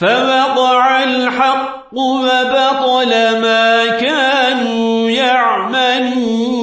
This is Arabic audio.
فوقع الحق وبطل ما كانوا يعملون.